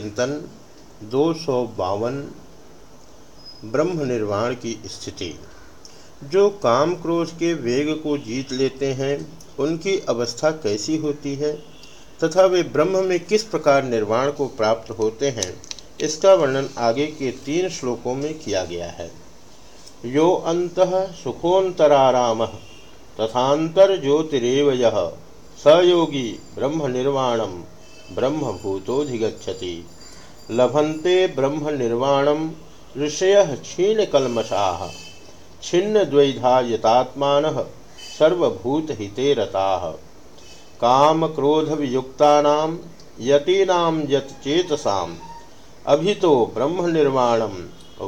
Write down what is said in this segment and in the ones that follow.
चिंतन, दो सौ बावन ब्रह्म निर्वाण की स्थिति। जो काम क्रोध के वेग को जीत लेते हैं, उनकी अवस्था कैसी होती है, तथा वे ब्रह्म में किस प्रकार निर्वाण को प्राप्त होते हैं, इसका वर्णन आगे के तीन श्लोकों में किया गया है। यो अंत सुखोतराराम तथातर ज्योतिरव स योगी ब्रह्म निर्वाणम। ब्रह्मभूतोधिगछति लभंते ब्रह्म निर्वाणम ऋषय रता काम क्रोध वियुक्ता यतीना यतचेतसा अभितो ब्रह्म निर्वाणम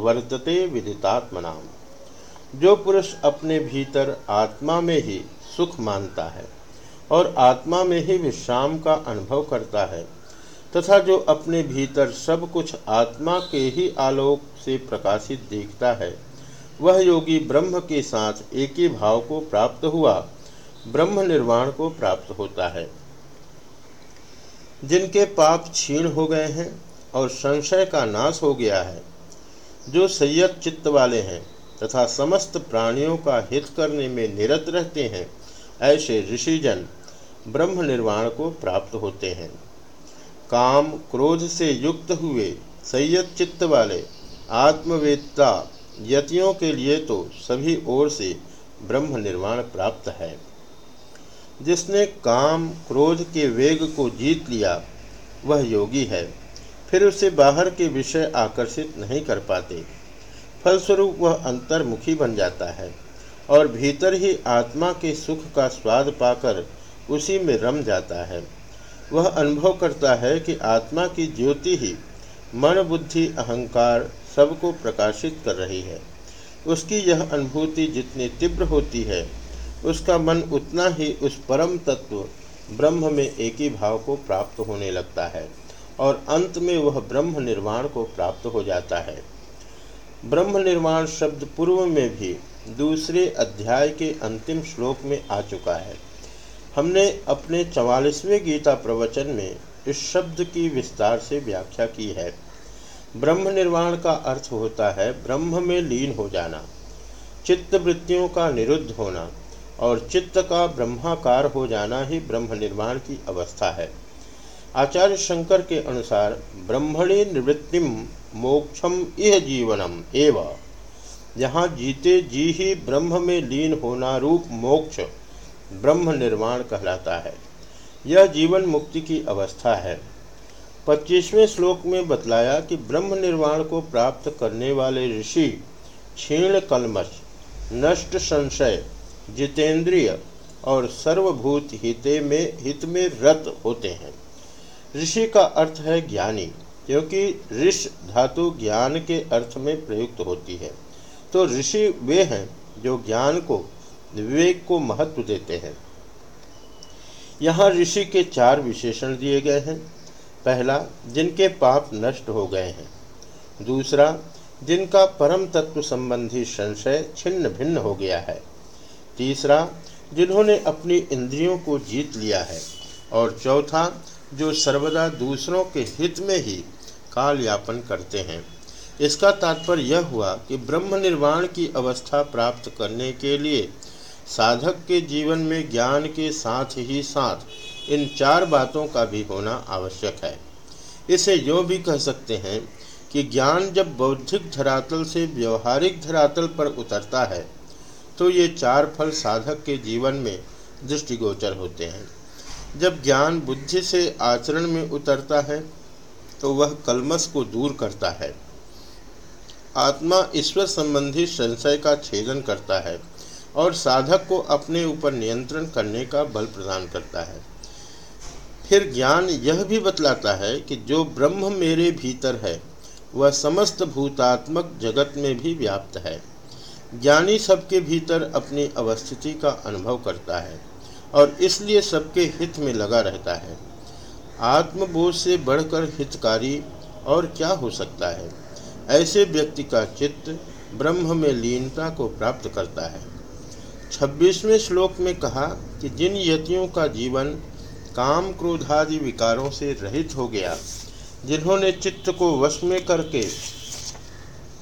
वर्तते विदितात्मना जो पुरुष अपने भीतर आत्मा में ही सुख मानता है और आत्मा में ही विश्राम का अनुभव करता है, तथा जो अपने भीतर सब कुछ आत्मा के ही आलोक से प्रकाशित देखता है, वह योगी ब्रह्म के साथ एक ही भाव को प्राप्त हुआ, ब्रह्म निर्वाण को प्राप्त होता है। जिनके पाप क्षीण हो गए हैं और संशय का नाश हो गया है, जो संयत चित्त वाले हैं, तथा समस्त प्राणियों का हित करने में निरत रहते हैं, ऐसे ऋषिजन ब्रह्म निर्वाण को प्राप्त होते हैं। काम क्रोध से युक्त हुए, संयत चित्त वाले आत्मवेदता यतियों के लिए तो सभी ओर से ब्रह्म निर्वाण प्राप्त है। जिसने काम क्रोध के वेग को जीत लिया, वह योगी है। फिर उसे बाहर के विषय आकर्षित नहीं कर पाते। फलस्वरूप वह अंतर्मुखी बन जाता है और भीतर ही आत्मा के सुख का स्वाद पाकर उसी में रम जाता है। वह अनुभव करता है कि आत्मा की ज्योति ही मन, बुद्धि, अहंकार सबको प्रकाशित कर रही है। उसकी यह अनुभूति जितनी तीव्र होती है, उसका मन उतना ही उस परम तत्व, ब्रह्म में एक ही भाव को प्राप्त होने लगता है और अंत में वह ब्रह्म निर्वाण को प्राप्त हो जाता है। ब्रह्म निर्माण शब्द पूर्व में भी दूसरे अध्याय के अंतिम श्लोक में आ चुका है। हमने अपने चवालीसवें गीता प्रवचन में इस शब्द की विस्तार से व्याख्या की है। ब्रह्म निर्वाण का अर्थ होता है ब्रह्म में लीन हो जाना चित्त वृत्तियों का निरुद्ध होना और चित्त का ब्रह्माकार हो जाना ही ब्रह्म निर्वाण की अवस्था है। आचार्य शंकर के अनुसार, ब्रह्मणी निवृत्तिम मोक्षम यह जीवनम एवं। यहाँ जीते जी ही ब्रह्म में लीन होना रूप मोक्ष ब्रह्म निर्माण कहलाता है। यह जीवन मुक्ति की अवस्था है। पच्चीसवें श्लोक में बतलाया कि ब्रह्म निर्वाण को प्राप्त करने वाले ऋषि क्षीण कलमश नष्ट संशय, जितेंद्रिय और सर्वभूत हिते में, हित में रत होते हैं। ऋषि का अर्थ है ज्ञानी, क्योंकि ऋष धातु ज्ञान के अर्थ में प्रयुक्त होती है। तो ऋषि वे हैं जो ज्ञान को विवेक को महत्व देते हैं। यहाँ ऋषि के चार विशेषण दिए गए हैं। पहला, जिनके पाप नष्ट हो गए हैं। दूसरा, जिनका परम तत्व संबंधी संशय छिन्न भिन्न हो गया है। तीसरा, जिन्होंने अपनी इंद्रियों को जीत लिया है। और चौथा, जो सर्वदा दूसरों के हित में ही काल यापन करते हैं। इसका तात्पर्य यह हुआ कि ब्रह्म निर्वाण की अवस्था प्राप्त करने के लिए साधक के जीवन में ज्ञान के साथ ही साथ इन चार बातों का भी होना आवश्यक है। इसे यो भी कह सकते हैं कि ज्ञान जब बौद्धिक धरातल से व्यवहारिक धरातल पर उतरता है तो ये चार फल साधक के जीवन में दृष्टिगोचर होते हैं। जब ज्ञान बुद्धि से आचरण में उतरता है तो वह कलमस को दूर करता है। आत्मा ईश्वर संबंधी संशय का छेदन करता है। और साधक को अपने ऊपर नियंत्रण करने का बल प्रदान करता है। फिर ज्ञान यह भी बतलाता है कि जो ब्रह्म मेरे भीतर है, वह समस्त भूतात्मक जगत में भी व्याप्त है। ज्ञानी सबके भीतर अपनी अवस्थिति का अनुभव करता है और इसलिए सबके हित में लगा रहता है। आत्मबोध से बढ़कर हितकारी और क्या हो सकता है? ऐसे व्यक्ति का चित्त ब्रह्म में लीनता को प्राप्त करता है। छब्बीसवें श्लोक में कहा कि जिन यतियों का जीवन काम क्रोधादि विकारों से रहित हो गया, जिन्होंने चित्त को वश में करके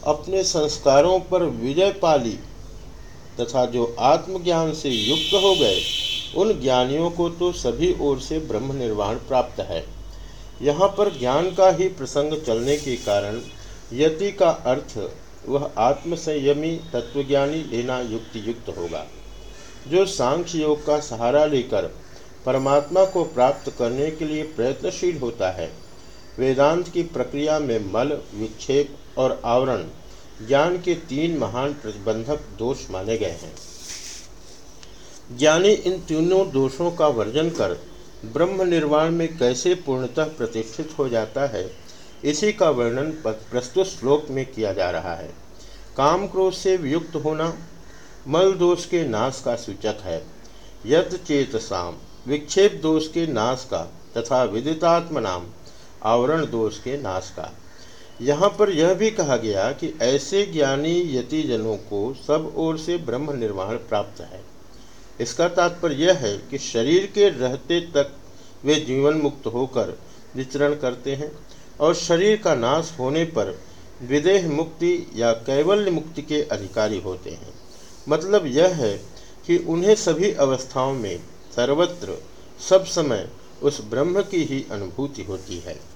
अपने संस्कारों पर विजय पाली तथा जो आत्मज्ञान से युक्त हो गए, उन ज्ञानियों को तो सभी ओर से ब्रह्म निर्वाण प्राप्त है। यहाँ पर ज्ञान का ही प्रसंग चलने के कारण यति का अर्थ, वह आत्मसंयमी तत्वज्ञानी लेना युक्ति युक्त होगा। जो सांख्य योग का सहारा लेकर परमात्मा को प्राप्त करने के लिए प्रयत्नशील होता है, वेदांत की प्रक्रिया में मल विक्षेप और आवरण, ज्ञान के तीन महान प्रतिबंधक दोष माने गए हैं। ज्ञानी इन तीनों दोषों का वर्जन कर ब्रह्म निर्वाण में कैसे पूर्णतः प्रतिष्ठित हो जाता है, इसी का वर्णन प्रस्तुत श्लोक में किया जा रहा है। काम क्रोध से वियुक्त होना मल दोष के नाश का सूचक है। यत चेत साम विक्षेप दोष के नाश का तथा विदितात्म नाम आवरण दोष के नाश का। यहाँ पर यह भी कहा गया कि ऐसे ज्ञानी यतिजनों को सब ओर से ब्रह्म निर्वाण प्राप्त है। इसका तात्पर्य यह है कि शरीर के रहते तक वे जीवन मुक्त होकर विचरण करते हैं और शरीर का नाश होने पर विदेह मुक्ति या कैवल्य मुक्ति के अधिकारी होते हैं। मतलब यह है कि उन्हें सभी अवस्थाओं में सर्वत्र सब समय उस ब्रह्म की ही अनुभूति होती है।